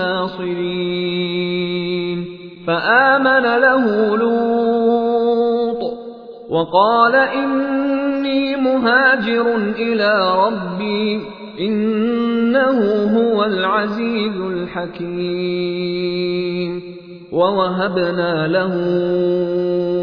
ناصرين فآمن له لوط وقال إني مهاجر إلى ربي إنه هو العزيز الحكيم. ووهبنا له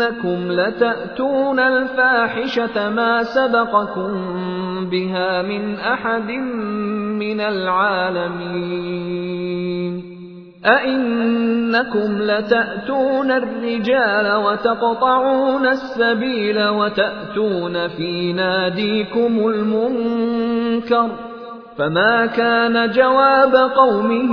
إنكم لتأتون الفاحشة ما سبقكم بها من أحد من العالمين. أئنكم لتأتون الرجال وتقطعون السبيل وتأتون في ناديكم المنكر ۖ فما كان جواب قومه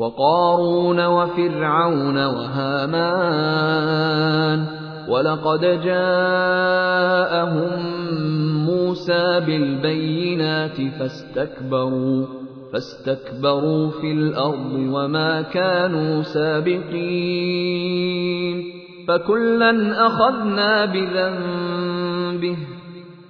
وقارون وفرعون وهامان ولقد جاءهم موسى بالبينات فاستكبروا فاستكبروا في الأرض وما كانوا سابقين فكلا أخذنا بذنبه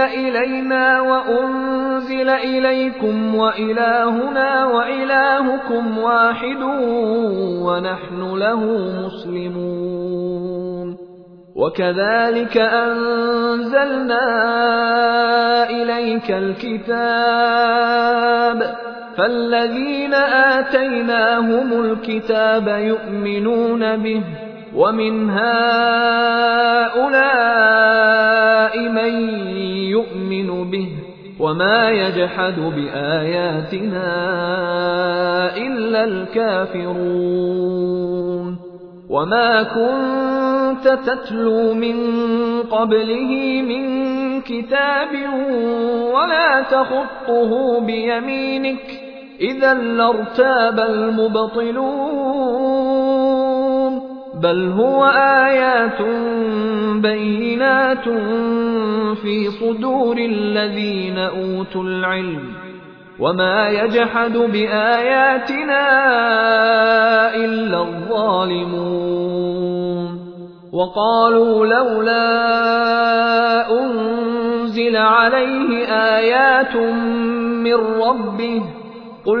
أنزل إلينا وأنزل إليكم وإلهنا وإلهكم واحد ونحن له مسلمون. وكذلك أنزلنا إليك الكتاب. فالذين آتيناهم الكتاب يؤمنون به. ومن هؤلاء من يؤمن به وما يجحد بآياتنا إلا الكافرون. وما كنت تتلو من قبله من كتاب ولا تخطه بيمينك. إذا لارتاب المبطلون. بل هو آيات بينات في صدور الذين أوتوا العلم وما يجحد بآياتنا إلا الظالمون وقالوا لولا أنزل عليه آيات من ربه قل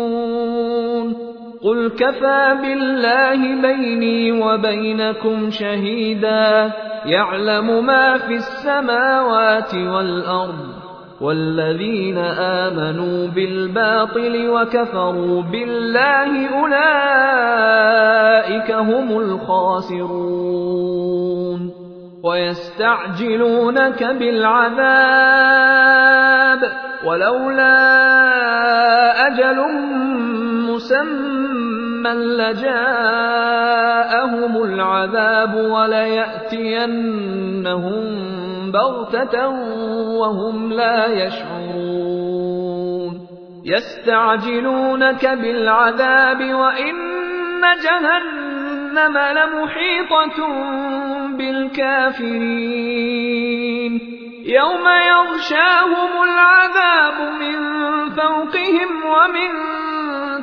قل كفى بالله بيني وبينكم شهيدا يعلم ما في السماوات والأرض والذين آمنوا بالباطل وكفروا بالله أولئك هم الخاسرون ويستعجلونك بالعذاب ولولا أجل مسمى لجاءهم العذاب وليأتينهم بغتة وهم لا يشعرون يستعجلونك بالعذاب وإن جهنم لمحيطة بالكافرين يوم يغشاهم العذاب من فوقهم ومن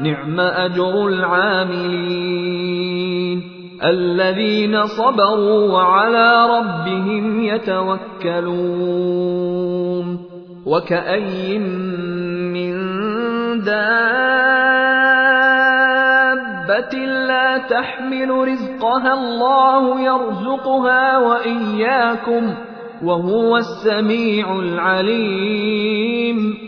نعم أجر العاملين الذين صبروا وعلى ربهم يتوكلون وكأي من دابة لا تحمل رزقها الله يرزقها وإياكم وهو السميع العليم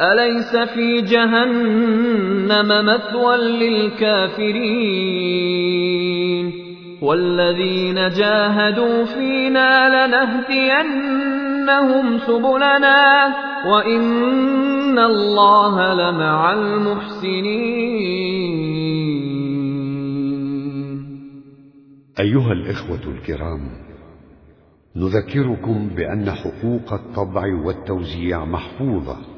أليس في جهنم مثوى للكافرين؟ والذين جاهدوا فينا لنهدينهم سبلنا وإن الله لمع المحسنين. أيها الإخوة الكرام نذكركم بأن حقوق الطبع والتوزيع محفوظة.